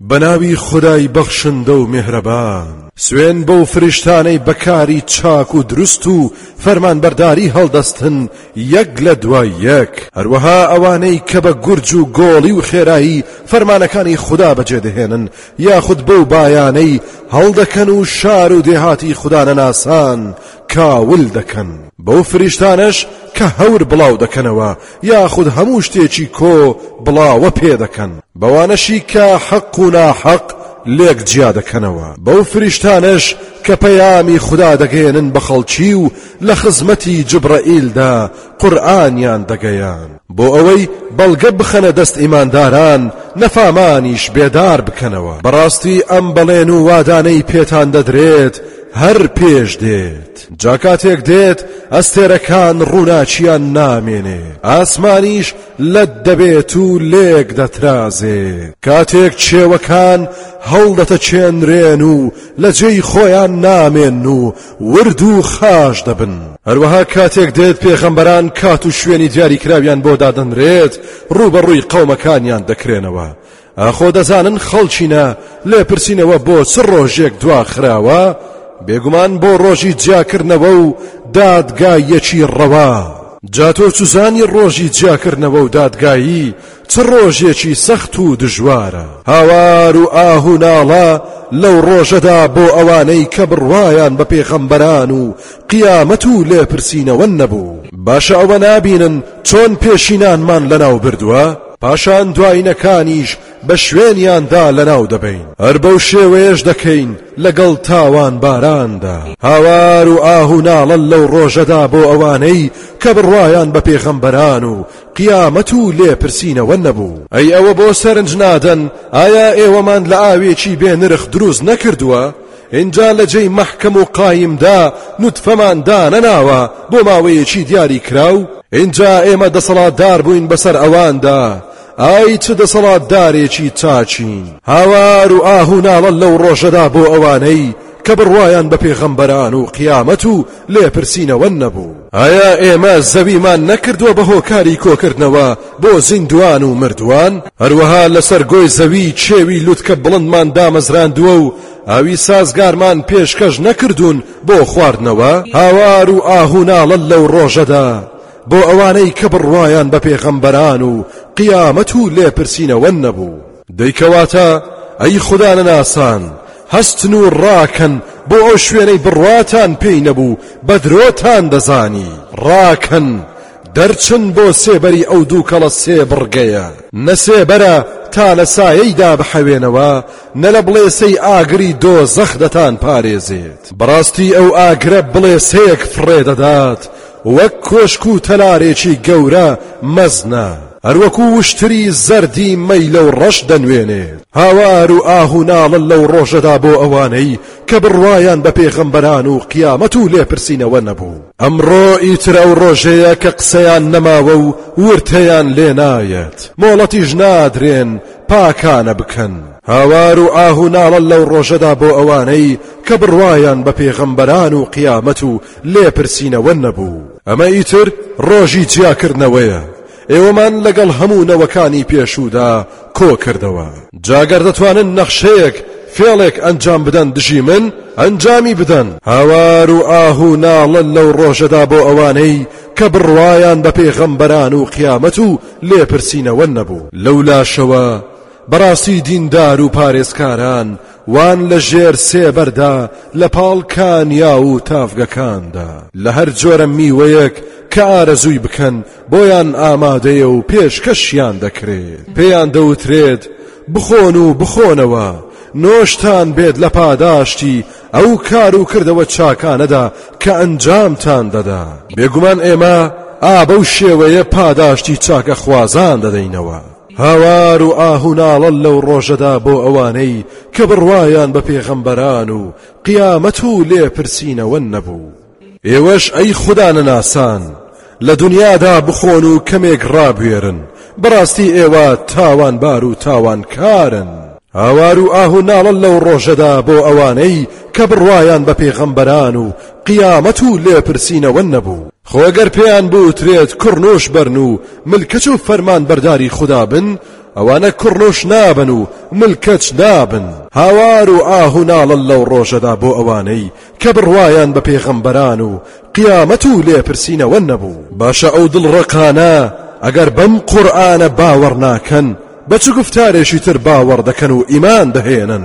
بەناوی خودای بەخشندە و میهرەبان. سوێن بەو فریشتانەی بەکاری چاک و دروست و فەرمانبەرداری هەڵدەستن یەک لە دوای یەک، هەروەها ئەوانەی کە بە گورج و گۆڵی و خێرایی فەرمانەکانی خودا بەجێ دەهێنن یاخود بەو بایانەی هەڵدەکەن و شار و دێهاتی خودا نەناسان کاول دەکەن. بەو فریشتانەش کە هەور بڵاو دەکەنەوە یاخود هەموو شتێکی کۆ بڵاوە پێ دەکەن. بەوانەشی کە حەق و ناحەق لێک جیا دەکەنەوە. بەو فریشتانەش کە پەیامی خودا دەگەیەنن بە خەڵکی و لە خزمەتی جبڕەئیلدا قورئانیان دەگەیاند بۆ ئەوەی بەڵگە بخەنە دەست ئیمانداران نەفامانیش بێدار بکەنەوە بەڕاستی ئەم بەڵێن و وادانەی پێتان دەدرێت هەر پێش دێت جا کاتێک دێت ئەستێرەکان ڕووناکیان نامێنێ ئاسمانیش لەت دەبێت و لێک دەترازێ کاتێک چێوەکان هەڵدەتەچێنرێن و لە جێی خۆیان نامێن و ورد و خاش دەبن. هەروەها کاتێک دێت پێغەمبەران کات و شوێنی دیاریکراویان بۆ دادەنرێت ڕووبەڕووی قەومەکانیان دەکرێنەوە ئاخۆ دەزانن خەڵچینە لێپرسینەوە بۆ چ ڕۆژێک دواخراوە بێگومان بۆ ڕۆژی جیاکردنەوە و دادگایەکی ڕەوا جاتۆ چزانی ڕۆژی جیاکردنەوە و دادگایی چ ڕۆژێکی سەخت و دژوارە! هاوار و ئاه و ناڵە لەو ڕۆژەدا بۆ ئەوانەی کە بڕوایان بە پێغەمبەران و قیامەت و لێپرسینەوە نەبوو. باشە ئەوە نابینن چۆن پێشینانمان لەناو بردووە؟ پاشان دوایینەکانیش بە شوێنیاندا لەناو دەبەین. هەر بەو شێوەیەش دەکەین لەگەڵ تاوانباراندا. هاوار و ئاه و ناڵە لەو ڕۆژەدا بۆ ئەوانەی کە بڕوایان بە پێغەمبەران و قیامەت و لێپرسینەوە نەبوو. ئەی ئەوە بۆ سەرنج نادەن ئایا ئێوەمان لە ئاوێکی بێ نرخ دروست نەکردووە ئینجا لە جێی مەحکەم و قایمدا نوتفەمان دانەناوە بۆ ماوەیەکی دیاری کراو ئینجا ئێمە دەسەڵاتدار بووین بەسەر ئەواندا ئای چ دەسەڵاتدارێکی چاکین هاوار و ئاه و ناڵە لەو ڕۆژەدا بۆ ئەوانەی کە بڕوایان بە پێغەمبەران و قیامەت و لێپرسینەوە نەبوو. ئایا ئێمە زەویمان نەکردووە بە هۆکاری کۆکردنەوە بۆ زیندووان و مردووان؟ هەروەها لەسەر گۆی زەوی کێوی لوتکە بڵندمان دامەزراندووە و ئاوی سازگارمان پێشکەش نەکردوون بۆ خواردنەوە؟ هاوار و ئاه و ناڵە لەو ڕۆژەدا بۆ ئەوانەی کە بڕوایان بە پێغەمبەران و قیامەت و لێپرسینەوە نەبوو. دەی کەواتە ئەی خودانەناسان هەستن و ڕاکەن بۆ ئەو شوێنەی بڕواتان پێی نەبوو بە درۆتان دەزانی، ڕاکەن دەرچن بۆ سێبەری ئەو دووکەڵە سێ بڕگەیە، نە سێبەرە تا لە سایەیدا بحەوێنەوە، نە لە بڵێسەی ئاگری دۆزەخ دەتانپارێزێت، بەڕاستی ئەو ئاگرە بڵێسەیەک فڕێدەدات، وەک کۆشک و تەلارێکی گەورە مەزنە، هەروەکو وشتری زەردی مەیلە و ڕەش دەنوێنێت، هاوار و ئاه و ناڵە لەو ڕۆژەدا بۆ ئەوانەی کە بڕوایان بە پێغەمبەران و قیامەت و لێپرسینەوە نەبوو. ئەمڕۆ ئیتر ئەو ڕۆژەیە کە قسەیان نەماوە و ورتەیان لێ نایەت، مۆڵەتیش نادرێن پاکانە بکەن. هاوار و ئاه و ناڵە لەو ڕۆژەدا بۆ ئەوانەی کە بڕوایان بە پێغەمبەران و قیامەت و لێپرسینەوە نەبوو. ئەمە ئیتر ڕۆژی جیاکردنەوەیە، ئێوەمان لەگەڵ هەموو نەوەکانی پێشوودا کۆکردەوە. جا گەر دەتوانن نەخشەیەک، فێڵێک ئەنجام بدەن دژی من، ئەنجامی بدەن. هاوار و ئاه و ناڵە لەو ڕۆژەدا بۆ ئەوانەی کە بڕوایان بە پێغەمبەران و قیامەت و لێپرسینەوە نەبوو. لەو لاشەوە بەڕاستی دیندار و پارێزکاران وان لە ژێر سێبەردا لە پاڵ کانیا و تاڤگەکاندا لە هەر جۆرە میوەیەک کە ئارەزووی بکەن بۆیان ئامادەیە و پێشکەشیان دەکرێت پێیان دەوترێت بخۆن و بخۆنەوە نۆشتان بێت لە پاداشتی ئەو کار و کردەوە چاکانەدا کە ئەنجامتان دەدا بێگومان ئێمە ئابە و شێوەیە پاداشتی چاکە خوازان دەدەینەوە. هاوار و ئاه و ناڵە لەو ڕۆژەدا بۆ ئەوانەی کە بڕوایان بە پێغەمبەران و قیامەت و لێپرسینەوە نەبوو ئێوەش ئەی خودانەناسان لە دونیادا بخۆن و کەمێک ڕابوێرن بەڕاستی ئێوە تاوانبار و تاوانکارن. هاوار و ئاه و ناڵە لەو ڕۆژەدا بۆ ئەوانەی کە بڕوایان بە پێغەمبەران و قیامەت و لێپرسینەوە نەبوو خۆ گەر پێیان بوترێت کوڕنوش بەرن و ملکەچ و فەرمان بەرداری خودا بن ئەوانە کوڕنوش نابن و ملکەچ نابن هاوار و ئاه و ناڵە لەو ڕۆژەدا بۆ ئەوانەی کە بڕوایان بە پێغەمبەران و قیامەت و لێپرسینەوە نەبوو. باشە ئەو دڵڕەقانە ئەگەر بەم قورئانە باوەڕ ناکەن بە چ گوفتارێکی تر باوەڕ دەکەن و ئیمان دەهێنن؟